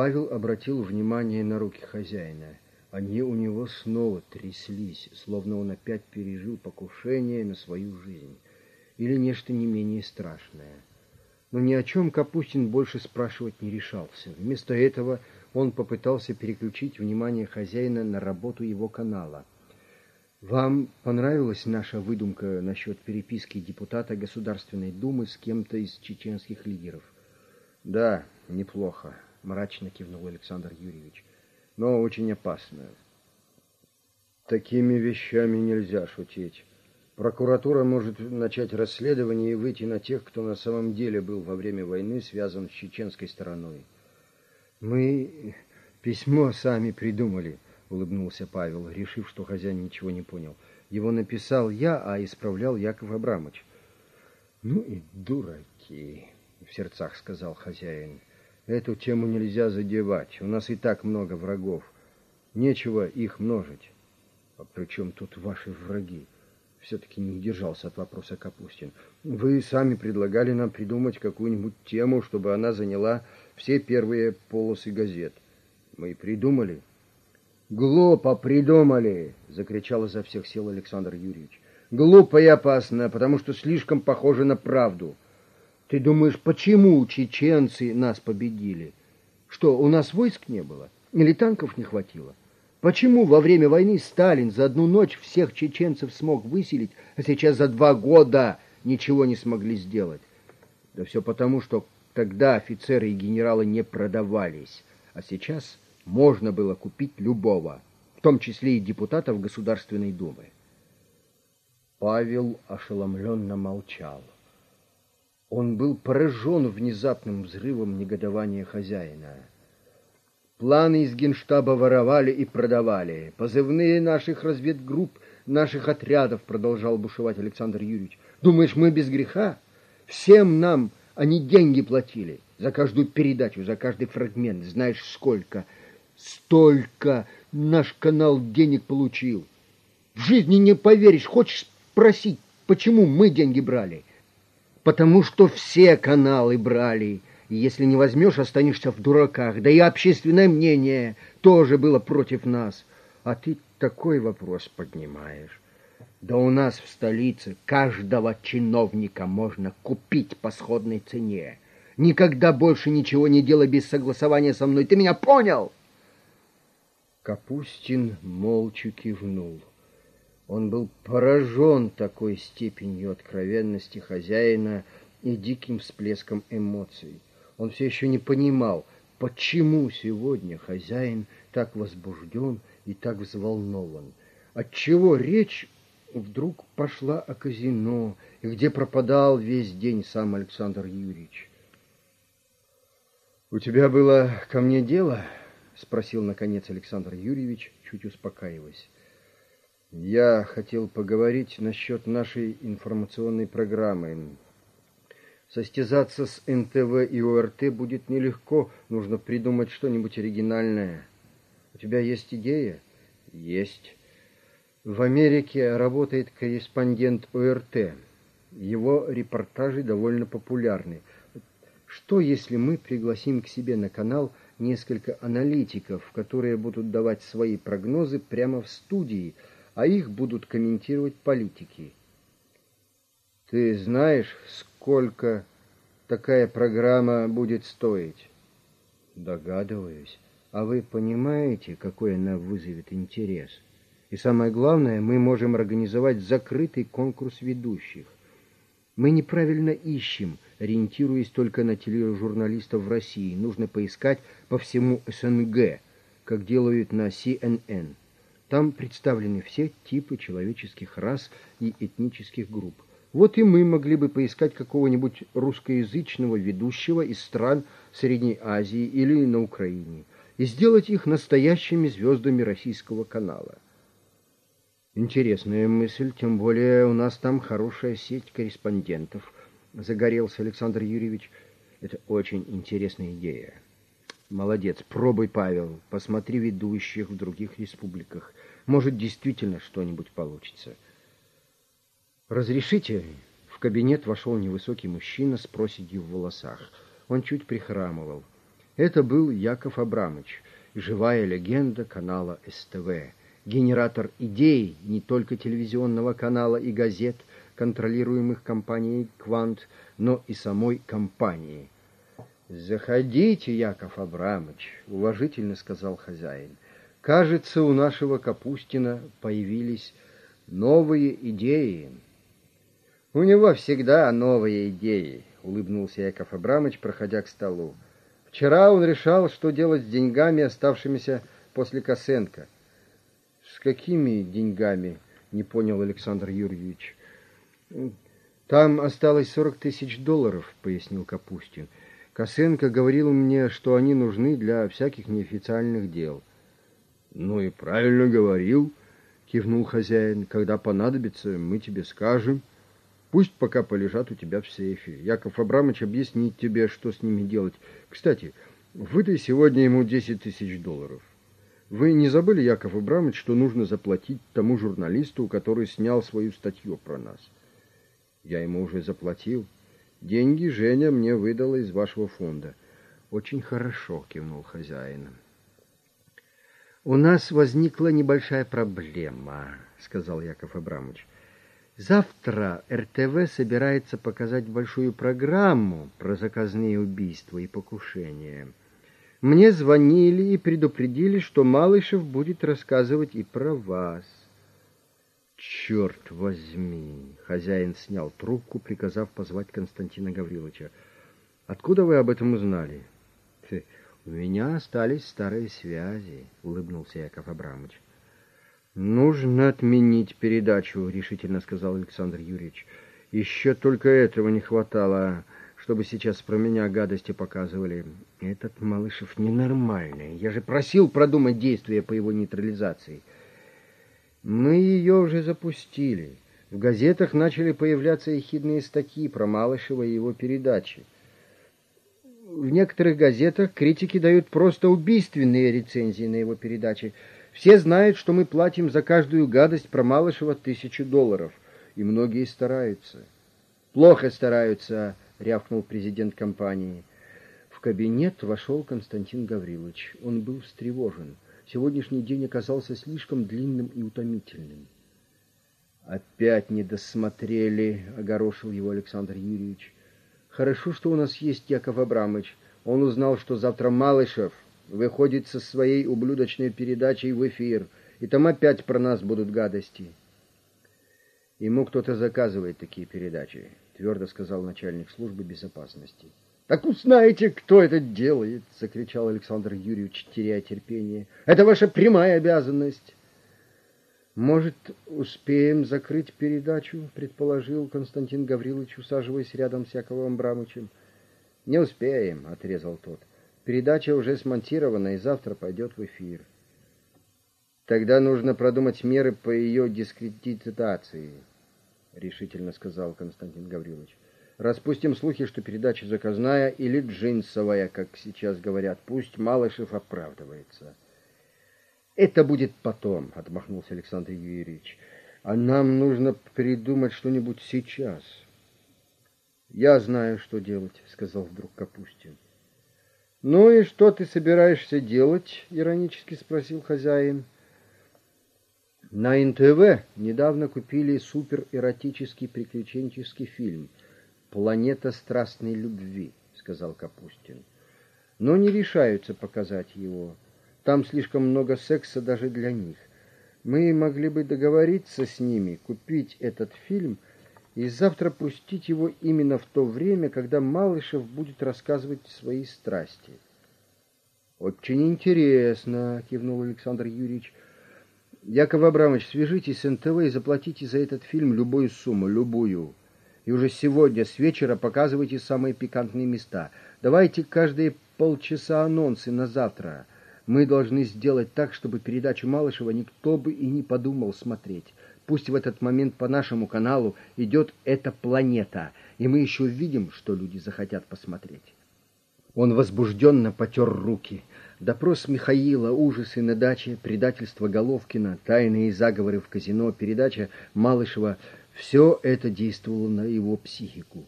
Павел обратил внимание на руки хозяина. Они у него снова тряслись, словно он опять пережил покушение на свою жизнь. Или нечто не менее страшное. Но ни о чем Капустин больше спрашивать не решался. Вместо этого он попытался переключить внимание хозяина на работу его канала. «Вам понравилась наша выдумка насчет переписки депутата Государственной Думы с кем-то из чеченских лидеров?» «Да, неплохо», — мрачно кивнул Александр Юрьевич. «Но очень опасно. Такими вещами нельзя шутить. Прокуратура может начать расследование и выйти на тех, кто на самом деле был во время войны связан с чеченской стороной». «Мы письмо сами придумали», — улыбнулся Павел, решив, что хозяин ничего не понял. «Его написал я, а исправлял Яков Абрамович». «Ну и дураки», — в сердцах сказал хозяин. Эту тему нельзя задевать. У нас и так много врагов. Нечего их множить. А при чем тут ваши враги? Все-таки не удержался от вопроса Капустин. Вы сами предлагали нам придумать какую-нибудь тему, чтобы она заняла все первые полосы газет. Мы и придумали. Глупо придумали, закричал изо всех сил Александр Юрьевич. Глупо и опасно, потому что слишком похоже на правду. Ты думаешь, почему чеченцы нас победили? Что, у нас войск не было? Или танков не хватило? Почему во время войны Сталин за одну ночь всех чеченцев смог выселить, а сейчас за два года ничего не смогли сделать? Да все потому, что тогда офицеры и генералы не продавались, а сейчас можно было купить любого, в том числе и депутатов Государственной Думы. Павел ошеломленно молчал. Он был поражен внезапным взрывом негодования хозяина. Планы из генштаба воровали и продавали. Позывные наших разведгрупп, наших отрядов, продолжал бушевать Александр Юрьевич. Думаешь, мы без греха? Всем нам они деньги платили. За каждую передачу, за каждый фрагмент. Знаешь, сколько? Столько наш канал денег получил. В жизни не поверишь. Хочешь спросить, почему мы деньги брали? Потому что все каналы брали. И если не возьмешь, останешься в дураках. Да и общественное мнение тоже было против нас. А ты такой вопрос поднимаешь. Да у нас в столице каждого чиновника можно купить по сходной цене. Никогда больше ничего не делай без согласования со мной. Ты меня понял? Капустин молча кивнул. Он был поражен такой степенью откровенности хозяина и диким всплеском эмоций. Он все еще не понимал, почему сегодня хозяин так возбужден и так взволнован. Отчего речь вдруг пошла о казино, и где пропадал весь день сам Александр Юрьевич. «У тебя было ко мне дело?» — спросил, наконец, Александр Юрьевич, чуть успокаиваясь. Я хотел поговорить насчет нашей информационной программы. Состязаться с НТВ и ОРТ будет нелегко, нужно придумать что-нибудь оригинальное. У тебя есть идея? Есть. В Америке работает корреспондент ОРТ. Его репортажи довольно популярны. Что, если мы пригласим к себе на канал несколько аналитиков, которые будут давать свои прогнозы прямо в студии – а их будут комментировать политики. Ты знаешь, сколько такая программа будет стоить? Догадываюсь. А вы понимаете, какой она вызовет интерес? И самое главное, мы можем организовать закрытый конкурс ведущих. Мы неправильно ищем, ориентируясь только на тележурналистов в России. Нужно поискать по всему СНГ, как делают на CNN. Там представлены все типы человеческих рас и этнических групп. Вот и мы могли бы поискать какого-нибудь русскоязычного ведущего из стран Средней Азии или на Украине и сделать их настоящими звездами российского канала. Интересная мысль, тем более у нас там хорошая сеть корреспондентов. Загорелся Александр Юрьевич. Это очень интересная идея. Молодец, пробуй, Павел, посмотри ведущих в других республиках. Может, действительно что-нибудь получится. Разрешите? В кабинет вошел невысокий мужчина с проседью в волосах. Он чуть прихрамывал. Это был Яков Абрамович, живая легенда канала СТВ, генератор идей не только телевизионного канала и газет, контролируемых компанией «Квант», но и самой компании. «Заходите, Яков Абрамович», — уважительно сказал хозяин. «Кажется, у нашего Капустина появились новые идеи». «У него всегда новые идеи», — улыбнулся Яков Абрамович, проходя к столу. «Вчера он решал, что делать с деньгами, оставшимися после Косенко». «С какими деньгами?» — не понял Александр Юрьевич. «Там осталось сорок тысяч долларов», — пояснил Капустин. «Косенко говорил мне, что они нужны для всяких неофициальных дел». «Ну и правильно говорил», — кивнул хозяин. «Когда понадобится, мы тебе скажем». Пусть пока полежат у тебя в сейфе. Яков Абрамович объяснит тебе, что с ними делать. Кстати, выдай сегодня ему 10 тысяч долларов. Вы не забыли, Яков Абрамович, что нужно заплатить тому журналисту, который снял свою статью про нас? Я ему уже заплатил. Деньги Женя мне выдала из вашего фонда. Очень хорошо, кивнул хозяин. У нас возникла небольшая проблема, сказал Яков Абрамович. Завтра РТВ собирается показать большую программу про заказные убийства и покушения. Мне звонили и предупредили, что Малышев будет рассказывать и про вас. Черт возьми! Хозяин снял трубку, приказав позвать Константина Гавриловича. Откуда вы об этом узнали? У меня остались старые связи, улыбнулся Яков Абрамович. «Нужно отменить передачу», — решительно сказал Александр Юрьевич. «Еще только этого не хватало, чтобы сейчас про меня гадости показывали. Этот Малышев ненормальный. Я же просил продумать действия по его нейтрализации. Мы ее уже запустили. В газетах начали появляться ехидные статьи про Малышева и его передачи. В некоторых газетах критики дают просто убийственные рецензии на его передачи — все знают, что мы платим за каждую гадость про Малышева тысячу долларов, и многие стараются. Плохо стараются, рявкнул президент компании. В кабинет вошел Константин Гаврилович. Он был встревожен. Сегодняшний день оказался слишком длинным и утомительным. Опять не досмотрели, огорошил его Александр Юрьевич. Хорошо, что у нас есть Яков Абрамович. Он узнал, что завтра Малышев выходит со своей ублюдочной передачей в эфир, и там опять про нас будут гадости. Ему кто-то заказывает такие передачи, твердо сказал начальник службы безопасности. Так узнаете, кто это делает, закричал Александр Юрьевич, теряя терпение. Это ваша прямая обязанность. Может, успеем закрыть передачу, предположил Константин Гаврилович, усаживаясь рядом с Яковом Брамычем. Не успеем, отрезал тот. Передача уже смонтирована и завтра пойдет в эфир. Тогда нужно продумать меры по ее дискредитации, решительно сказал Константин Гаврилович. Распустим слухи, что передача заказная или джинсовая, как сейчас говорят. Пусть Малышев оправдывается. Это будет потом, отмахнулся Александр Юрьевич. А нам нужно придумать что-нибудь сейчас. Я знаю, что делать, сказал вдруг Капустин. «Ну и что ты собираешься делать?» — иронически спросил хозяин. На НТВ недавно купили суперэротический приключенческий фильм «Планета страстной любви», — сказал Капустин. Но не решаются показать его. Там слишком много секса даже для них. Мы могли бы договориться с ними, купить этот фильм — и завтра пустить его именно в то время, когда Малышев будет рассказывать свои страсти. Очень интересно, кивнул Александр Юрьевич. Яков Абрамович, свяжитесь с НТВ и заплатите за этот фильм любую сумму, любую. И уже сегодня с вечера показывайте самые пикантные места. Давайте каждые полчаса анонсы на завтра. Мы должны сделать так, чтобы передачу Малышева никто бы и не подумал смотреть. Пусть в этот момент по нашему каналу идет эта планета, и мы еще увидим, что люди захотят посмотреть. Он возбужденно потер руки. Допрос Михаила, ужасы на даче, предательство Головкина, тайные заговоры в казино, передача Малышева — все это действовало на его психику.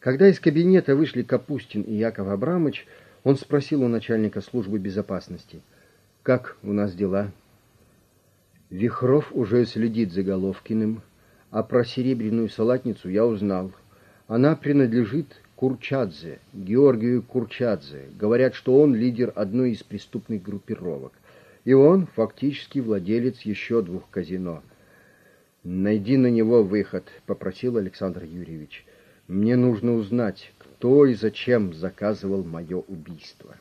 Когда из кабинета вышли Капустин и Яков Абрамович, Он спросил у начальника службы безопасности, «Как у нас дела?» Вихров уже следит за Головкиным, а про серебряную салатницу я узнал. Она принадлежит Курчадзе, Георгию Курчадзе. Говорят, что он лидер одной из преступных группировок. И он фактически владелец еще двух казино. «Найди на него выход», — попросил Александр Юрьевич. «Мне нужно узнать, кто и зачем заказывал мое убийство».